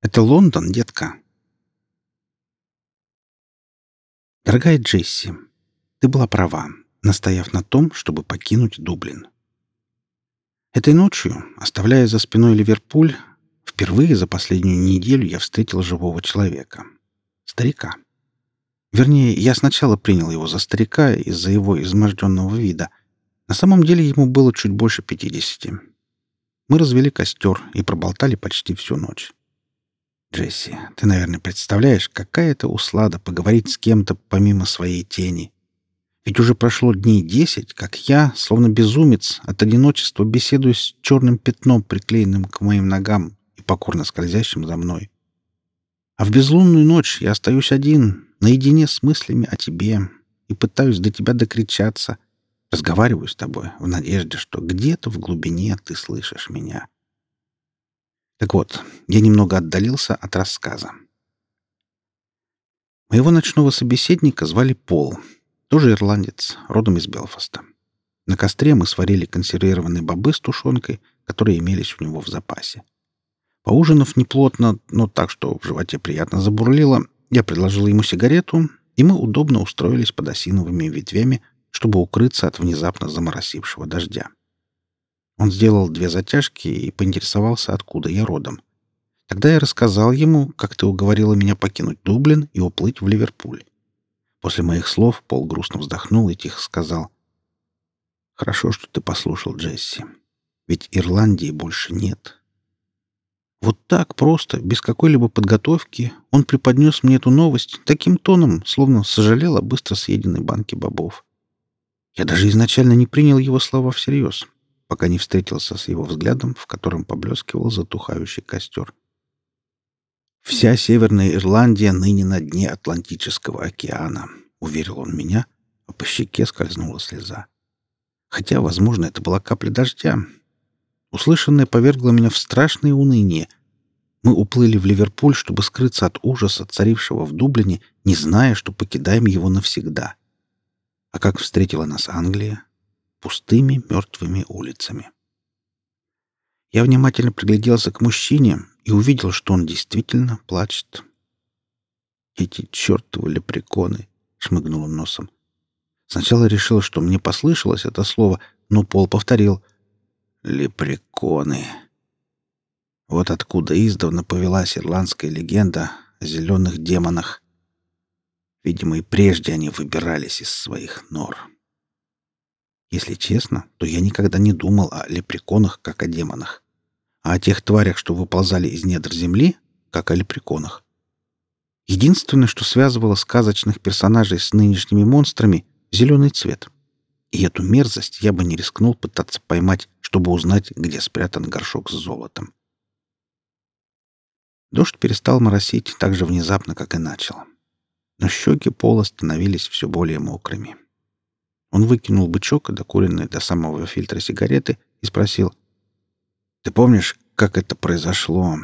Это Лондон, детка. Дорогая Джесси, ты была права, настояв на том, чтобы покинуть Дублин. Этой ночью, оставляя за спиной Ливерпуль, впервые за последнюю неделю я встретил живого человека. Старика. Вернее, я сначала принял его за старика из-за его изможденного вида. На самом деле ему было чуть больше пятидесяти. Мы развели костер и проболтали почти всю ночь. Джесси, ты, наверное, представляешь, какая это услада поговорить с кем-то помимо своей тени. Ведь уже прошло дней десять, как я, словно безумец, от одиночества беседую с черным пятном, приклеенным к моим ногам и покорно скользящим за мной. А в безлунную ночь я остаюсь один, наедине с мыслями о тебе, и пытаюсь до тебя докричаться. Разговариваю с тобой в надежде, что где-то в глубине ты слышишь меня. Так вот, я немного отдалился от рассказа. Моего ночного собеседника звали Пол, тоже ирландец, родом из Белфаста. На костре мы сварили консервированные бобы с тушенкой, которые имелись у него в запасе. Поужинав неплотно, но так, что в животе приятно забурлило, я предложил ему сигарету, и мы удобно устроились под осиновыми ветвями, чтобы укрыться от внезапно заморосившего дождя. Он сделал две затяжки и поинтересовался, откуда я родом. Тогда я рассказал ему, как ты уговорила меня покинуть Дублин и уплыть в Ливерпуль. После моих слов Пол грустно вздохнул и тихо сказал. «Хорошо, что ты послушал, Джесси. Ведь Ирландии больше нет». Вот так просто, без какой-либо подготовки, он преподнес мне эту новость таким тоном, словно сожалел о быстро съеденной банке бобов. Я даже изначально не принял его слова всерьез пока не встретился с его взглядом, в котором поблескивал затухающий костер. «Вся Северная Ирландия ныне на дне Атлантического океана», — уверил он меня, а по щеке скользнула слеза. Хотя, возможно, это была капля дождя. Услышанное повергло меня в страшное уныние. Мы уплыли в Ливерпуль, чтобы скрыться от ужаса, царившего в Дублине, не зная, что покидаем его навсегда. А как встретила нас Англия, пустыми мертвыми улицами. Я внимательно пригляделся к мужчине и увидел, что он действительно плачет. «Эти чертовы лепреконы!» — шмыгнул он носом. Сначала решил, что мне послышалось это слово, но Пол повторил «Лепреконы». Вот откуда издавна повелась ирландская легенда о зеленых демонах. Видимо, и прежде они выбирались из своих нор. Если честно, то я никогда не думал о лепреконах как о демонах, а о тех тварях, что выползали из недр земли, как о лепреконах. Единственное, что связывало сказочных персонажей с нынешними монстрами — зеленый цвет. И эту мерзость я бы не рискнул пытаться поймать, чтобы узнать, где спрятан горшок с золотом. Дождь перестал моросить так же внезапно, как и начал. Но щеки пола становились все более мокрыми. Он выкинул бычок, докуренный до самого фильтра сигареты, и спросил. «Ты помнишь, как это произошло?»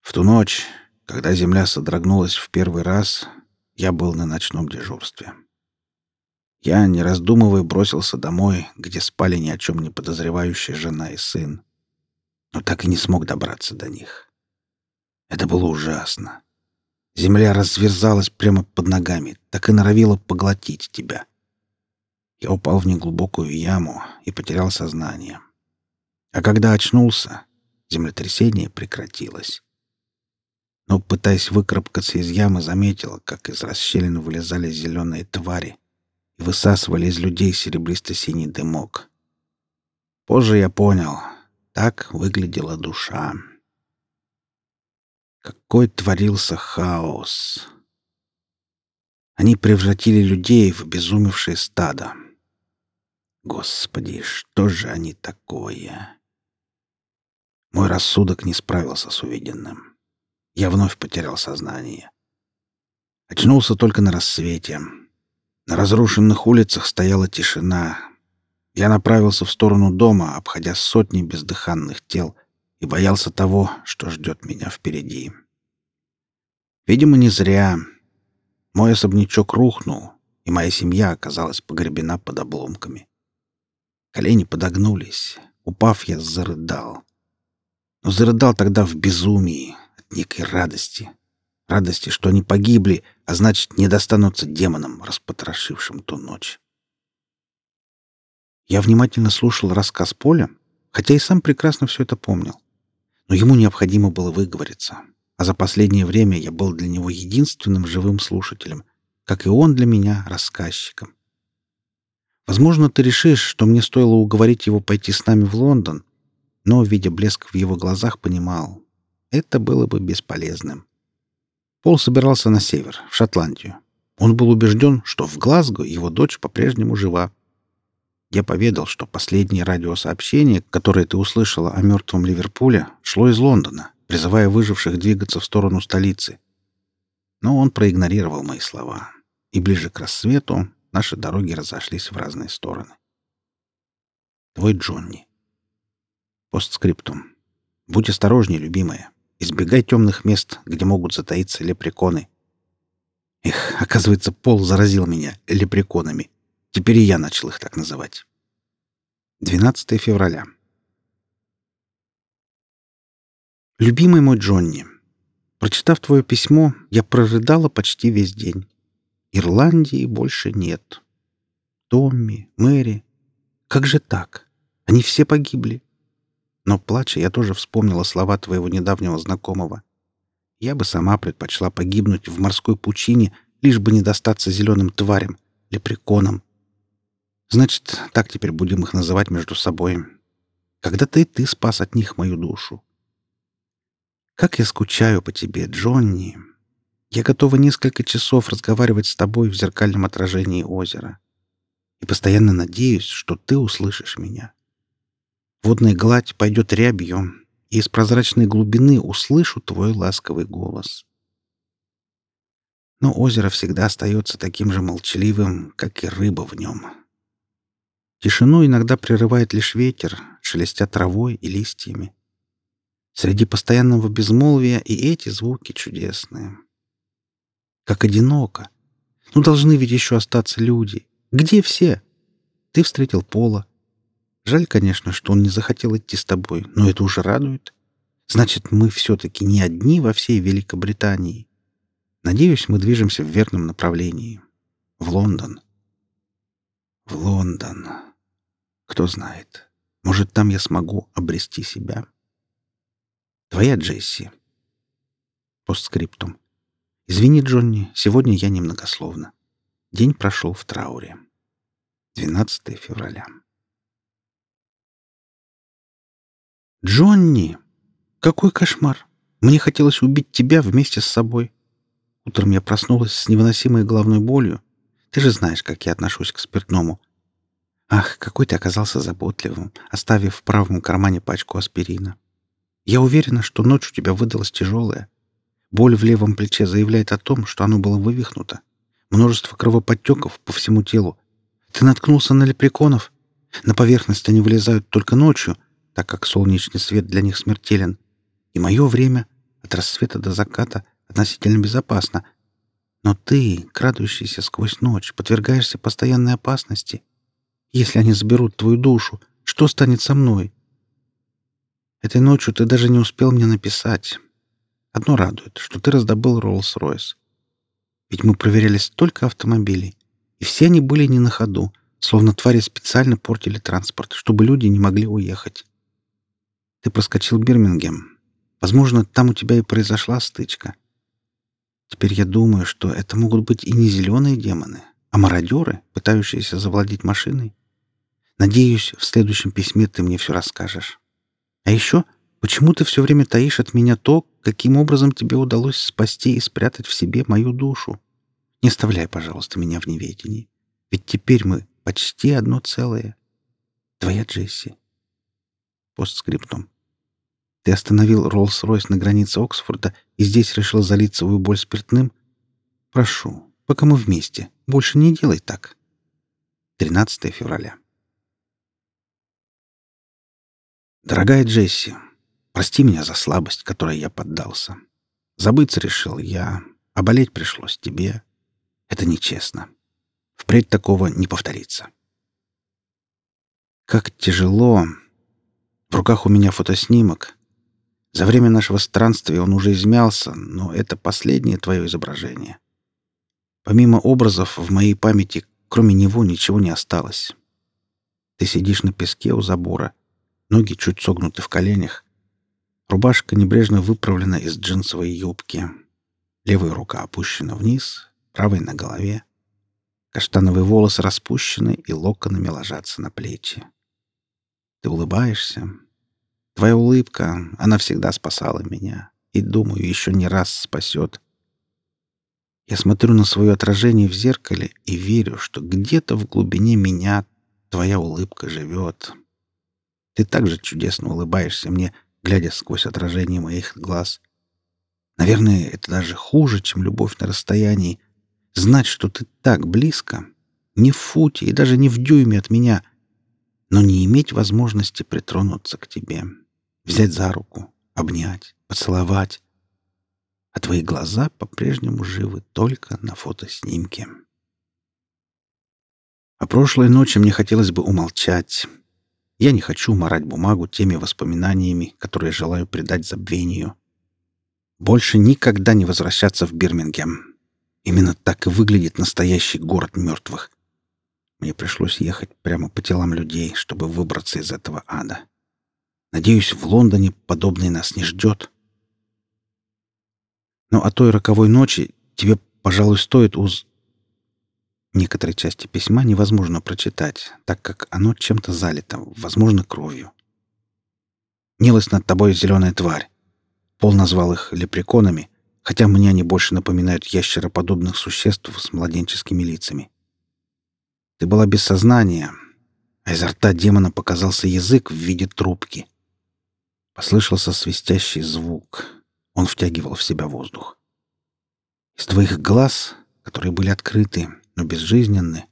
В ту ночь, когда земля содрогнулась в первый раз, я был на ночном дежурстве. Я, не раздумывая, бросился домой, где спали ни о чем не подозревающая жена и сын. Но так и не смог добраться до них. Это было ужасно. Земля разверзалась прямо под ногами, так и норовила поглотить тебя. Я упал в неглубокую яму и потерял сознание. А когда очнулся, землетрясение прекратилось. Но, пытаясь выкарабкаться из ямы, заметил, как из расщелин вылезали зеленые твари и высасывали из людей серебристо-синий дымок. Позже я понял, так выглядела душа. Какой творился хаос! Они превратили людей в обезумевшее стадо. Господи, что же они такое? Мой рассудок не справился с увиденным. Я вновь потерял сознание. Очнулся только на рассвете. На разрушенных улицах стояла тишина. Я направился в сторону дома, обходя сотни бездыханных тел, и боялся того, что ждет меня впереди. Видимо, не зря. Мой особнячок рухнул, и моя семья оказалась погребена под обломками. Колени подогнулись. Упав, я зарыдал. но зарыдал тогда в безумии от некой радости. Радости, что они погибли, а значит, не достанутся демонам, распотрошившим ту ночь. Я внимательно слушал рассказ Поля, хотя и сам прекрасно все это помнил. Но ему необходимо было выговориться, а за последнее время я был для него единственным живым слушателем, как и он для меня рассказчиком. Возможно, ты решишь, что мне стоило уговорить его пойти с нами в Лондон, но, видя блеск в его глазах, понимал, это было бы бесполезным. Пол собирался на север, в Шотландию. Он был убежден, что в Глазго его дочь по-прежнему жива. Я поведал, что последнее радиосообщение, которое ты услышала о мертвом Ливерпуле, шло из Лондона, призывая выживших двигаться в сторону столицы. Но он проигнорировал мои слова, и ближе к рассвету наши дороги разошлись в разные стороны. Твой Джонни. Постскриптум. Будь осторожнее, любимая. Избегай темных мест, где могут затаиться лепреконы. Эх, оказывается, Пол заразил меня лепреконами. Теперь и я начал их так называть. 12 февраля. Любимый мой Джонни, прочитав твое письмо, я прорыдала почти весь день. Ирландии больше нет. Томми, Мэри. Как же так? Они все погибли. Но, плача, я тоже вспомнила слова твоего недавнего знакомого. Я бы сама предпочла погибнуть в морской пучине, лишь бы не достаться зеленым тварям, лепреконам. Значит, так теперь будем их называть между собой. Когда-то и ты спас от них мою душу. Как я скучаю по тебе, Джонни. Я готова несколько часов разговаривать с тобой в зеркальном отражении озера. И постоянно надеюсь, что ты услышишь меня. Водная гладь пойдет рябью, и из прозрачной глубины услышу твой ласковый голос. Но озеро всегда остается таким же молчаливым, как и рыба в нем. Тишину иногда прерывает лишь ветер, шелестя травой и листьями. Среди постоянного безмолвия и эти звуки чудесные. Как одиноко. Ну, должны ведь еще остаться люди. Где все? Ты встретил Пола, Жаль, конечно, что он не захотел идти с тобой, но это уже радует. Значит, мы все-таки не одни во всей Великобритании. Надеюсь, мы движемся в верном направлении. В Лондон. В Лондон. Кто знает. Может, там я смогу обрести себя. Твоя Джесси. Постскриптум. Извини, Джонни, сегодня я немногословно. День прошел в трауре. 12 февраля. «Джонни! Какой кошмар! Мне хотелось убить тебя вместе с собой. Утром я проснулась с невыносимой головной болью. Ты же знаешь, как я отношусь к спиртному. Ах, какой ты оказался заботливым, оставив в правом кармане пачку аспирина. Я уверена, что ночь у тебя выдалась тяжелая. Боль в левом плече заявляет о том, что оно было вывихнуто. Множество кровоподтеков по всему телу. Ты наткнулся на лепреконов. На поверхность они вылезают только ночью — так как солнечный свет для них смертелен, и мое время от рассвета до заката относительно безопасно. Но ты, крадущийся сквозь ночь, подвергаешься постоянной опасности. Если они заберут твою душу, что станет со мной? Этой ночью ты даже не успел мне написать. Одно радует, что ты раздобыл Роллс-Ройс. Ведь мы проверяли столько автомобилей, и все они были не на ходу, словно твари специально портили транспорт, чтобы люди не могли уехать. Ты проскочил Бирмингем. Возможно, там у тебя и произошла стычка. Теперь я думаю, что это могут быть и не зеленые демоны, а мародеры, пытающиеся завладеть машиной. Надеюсь, в следующем письме ты мне все расскажешь. А еще, почему ты все время таишь от меня то, каким образом тебе удалось спасти и спрятать в себе мою душу? Не оставляй, пожалуйста, меня в неведении. Ведь теперь мы почти одно целое. Твоя Джесси. Постскриптум. Ты остановил Роллс-Ройс на границе Оксфорда и здесь решил залить свою боль спиртным? Прошу, пока мы вместе, больше не делай так. 13 февраля. Дорогая Джесси, прости меня за слабость, которой я поддался. Забыться решил я, а болеть пришлось тебе. Это нечестно. Впредь такого не повторится. Как тяжело. В руках у меня фотоснимок, За время нашего странствия он уже измялся, но это последнее твое изображение. Помимо образов в моей памяти, кроме него ничего не осталось. Ты сидишь на песке у забора, ноги чуть согнуты в коленях, рубашка небрежно выправлена из джинсовой юбки, левая рука опущена вниз, правая на голове. Каштановые волосы распущены и локонами ложатся на плечи. Ты улыбаешься, Твоя улыбка, она всегда спасала меня. И, думаю, еще не раз спасет. Я смотрю на свое отражение в зеркале и верю, что где-то в глубине меня твоя улыбка живет. Ты также чудесно улыбаешься мне, глядя сквозь отражение моих глаз. Наверное, это даже хуже, чем любовь на расстоянии. Знать, что ты так близко, не в футе и даже не в дюйме от меня, но не иметь возможности притронуться к тебе взять за руку, обнять, поцеловать. А твои глаза по-прежнему живы только на фотоснимке. А прошлой ночи мне хотелось бы умолчать. Я не хочу морать бумагу теми воспоминаниями, которые желаю предать забвению. Больше никогда не возвращаться в Бирмингем. Именно так и выглядит настоящий город мертвых. Мне пришлось ехать прямо по телам людей, чтобы выбраться из этого ада. Надеюсь, в Лондоне подобное нас не ждет. Но о той роковой ночи тебе, пожалуй, стоит уз... Некоторые части письма невозможно прочитать, так как оно чем-то залито, возможно, кровью. Нилась над тобой зеленая тварь. Пол назвал их лепреконами, хотя мне они больше напоминают ящероподобных существ с младенческими лицами. Ты была без сознания, а изо рта демона показался язык в виде трубки. Послышался свистящий звук. Он втягивал в себя воздух. Из твоих глаз, которые были открыты, но безжизненны,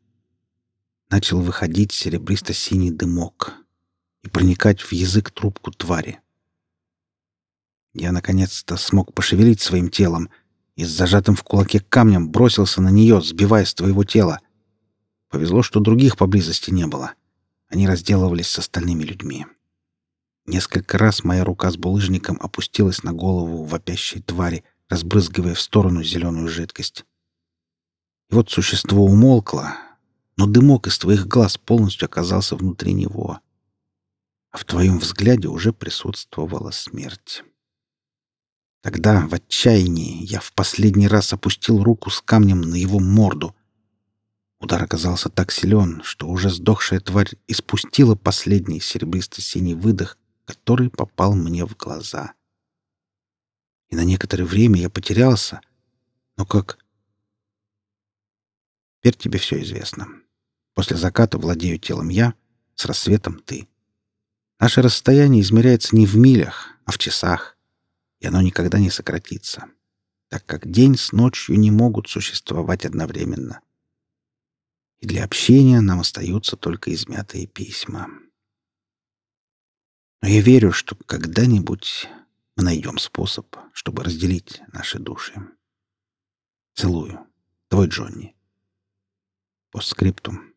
начал выходить серебристо-синий дымок и проникать в язык трубку твари. Я наконец-то смог пошевелить своим телом и с зажатым в кулаке камнем бросился на нее, сбивая с твоего тела. Повезло, что других поблизости не было. Они разделывались с остальными людьми. Несколько раз моя рука с булыжником опустилась на голову вопящей твари, разбрызгивая в сторону зеленую жидкость. И вот существо умолкло, но дымок из твоих глаз полностью оказался внутри него. А в твоем взгляде уже присутствовала смерть. Тогда, в отчаянии, я в последний раз опустил руку с камнем на его морду. Удар оказался так силен, что уже сдохшая тварь испустила последний серебристо-синий выдох который попал мне в глаза. И на некоторое время я потерялся, но как... Теперь тебе все известно. После заката владею телом я, с рассветом ты. Наше расстояние измеряется не в милях, а в часах, и оно никогда не сократится, так как день с ночью не могут существовать одновременно. И для общения нам остаются только измятые письма. Но я верю, что когда-нибудь мы найдем способ, чтобы разделить наши души. Целую. Твой Джонни. Постскриптум.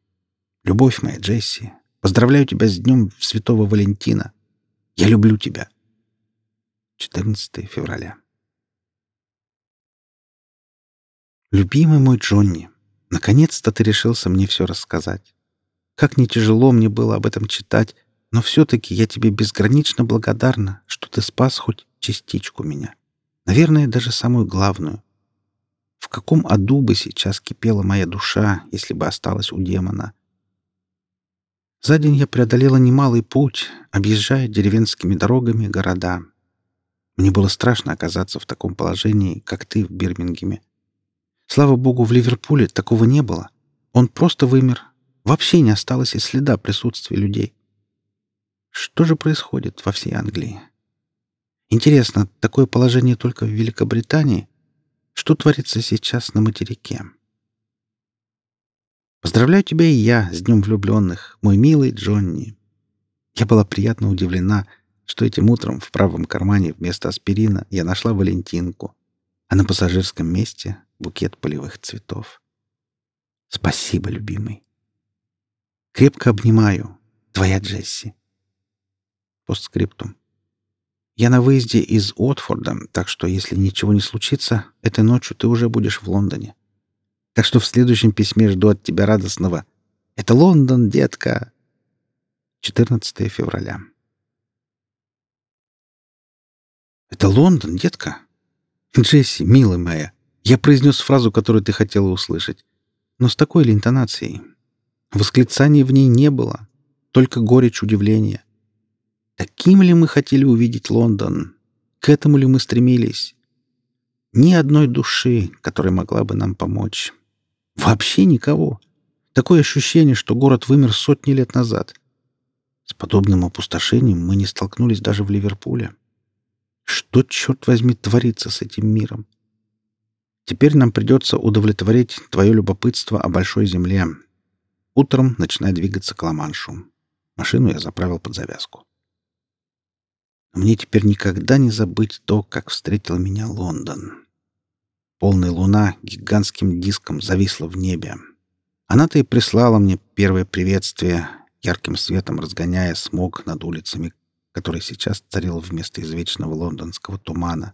Любовь моя, Джесси, поздравляю тебя с днем Святого Валентина. Я люблю тебя. 14 февраля. Любимый мой Джонни, наконец-то ты решился мне все рассказать. Как не тяжело мне было об этом читать, но все-таки я тебе безгранично благодарна, что ты спас хоть частичку меня. Наверное, даже самую главную. Каком аду бы сейчас кипела моя душа, если бы осталась у демона? За день я преодолела немалый путь, объезжая деревенскими дорогами города. Мне было страшно оказаться в таком положении, как ты в Бирмингеме. Слава богу, в Ливерпуле такого не было. Он просто вымер. Вообще не осталось и следа присутствия людей. Что же происходит во всей Англии? Интересно, такое положение только в Великобритании? Что творится сейчас на материке? Поздравляю тебя и я с Днем влюбленных, мой милый Джонни. Я была приятно удивлена, что этим утром в правом кармане вместо аспирина я нашла Валентинку, а на пассажирском месте — букет полевых цветов. Спасибо, любимый. Крепко обнимаю. Твоя Джесси. Постскриптум. Я на выезде из Уотфорда, так что, если ничего не случится, этой ночью ты уже будешь в Лондоне. Так что в следующем письме жду от тебя радостного «Это Лондон, детка!» 14 февраля. «Это Лондон, детка?» «Джесси, милая моя, я произнес фразу, которую ты хотела услышать. Но с такой ли интонацией? Восклицаний в ней не было, только горечь удивления. Таким ли мы хотели увидеть Лондон? К этому ли мы стремились? Ни одной души, которая могла бы нам помочь. Вообще никого. Такое ощущение, что город вымер сотни лет назад. С подобным опустошением мы не столкнулись даже в Ливерпуле. Что, черт возьми, творится с этим миром? Теперь нам придется удовлетворить твое любопытство о большой земле. Утром начинай двигаться к Ла-Маншу. Машину я заправил под завязку. Мне теперь никогда не забыть то, как встретил меня Лондон. Полная луна гигантским диском зависла в небе. Она-то и прислала мне первое приветствие, ярким светом разгоняя смог над улицами, который сейчас царил вместо извечного лондонского тумана.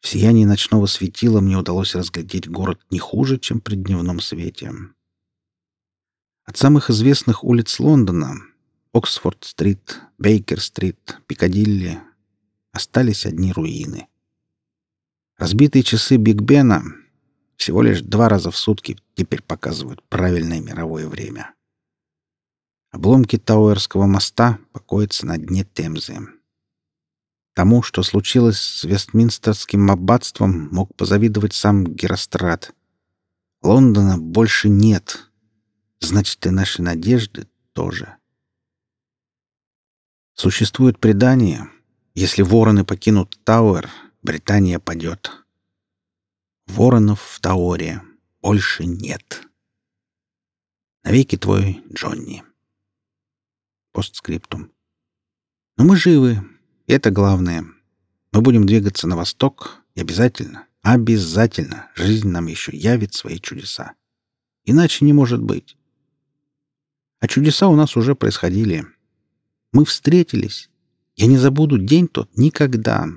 В сиянии ночного светила мне удалось разглядеть город не хуже, чем при дневном свете. От самых известных улиц Лондона — Оксфорд-стрит, Бейкер-стрит, Пикадилли — остались одни руины. Разбитые часы Биг Бена всего лишь два раза в сутки теперь показывают правильное мировое время. Обломки Тауэрского моста покоятся на дне Темзы. Тому, что случилось с Вестминстерским аббатством, мог позавидовать сам Герострат. Лондона больше нет. Значит, и наши надежды тоже. Существует предание, если вороны покинут Тауэр, Британия падет. Воронов в Тауэре больше нет. Навеки твой Джонни. Постскриптум. Но мы живы, и это главное. Мы будем двигаться на восток, и обязательно, обязательно жизнь нам еще явит свои чудеса. Иначе не может быть. А чудеса у нас уже происходили. Мы встретились. Я не забуду день тот никогда.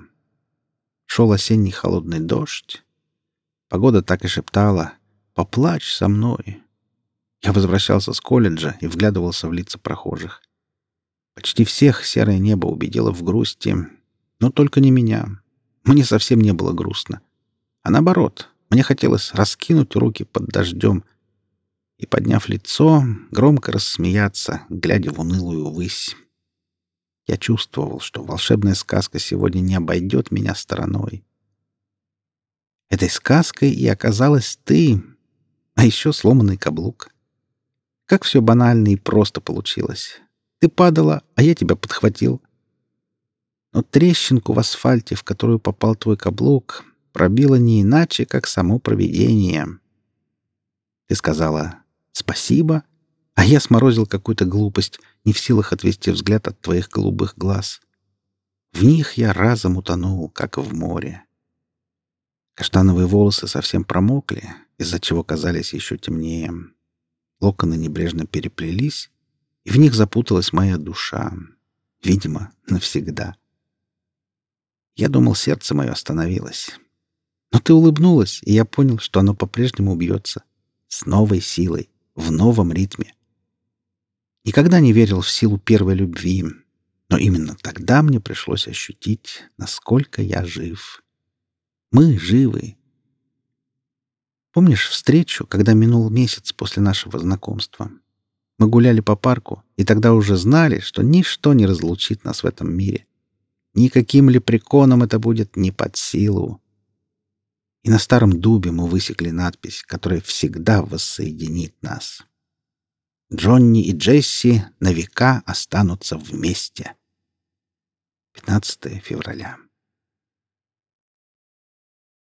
Шел осенний холодный дождь. Погода так и шептала «Поплачь со мной». Я возвращался с колледжа и вглядывался в лица прохожих. Почти всех серое небо убедило в грусти, но только не меня. Мне совсем не было грустно. А наоборот, мне хотелось раскинуть руки под дождем и, подняв лицо, громко рассмеяться, глядя в унылую высь. Я чувствовал, что волшебная сказка сегодня не обойдет меня стороной. Этой сказкой и оказалась ты, а еще сломанный каблук. Как все банально и просто получилось. Ты падала, а я тебя подхватил. Но трещинку в асфальте, в которую попал твой каблук, пробило не иначе, как само провидение. Ты сказала «спасибо», а я сморозил какую-то глупость, не в силах отвести взгляд от твоих голубых глаз. В них я разом утонул, как в море. Каштановые волосы совсем промокли, из-за чего казались еще темнее. Локоны небрежно переплелись, и в них запуталась моя душа. Видимо, навсегда. Я думал, сердце мое остановилось. Но ты улыбнулась, и я понял, что оно по-прежнему бьется. С новой силой, в новом ритме. Никогда не верил в силу первой любви, но именно тогда мне пришлось ощутить, насколько я жив. Мы живы. Помнишь встречу, когда минул месяц после нашего знакомства? Мы гуляли по парку, и тогда уже знали, что ничто не разлучит нас в этом мире. Никаким лепреконом это будет не под силу. И на старом дубе мы высекли надпись, которая всегда воссоединит нас. Джонни и Джесси на века останутся вместе. 15 февраля.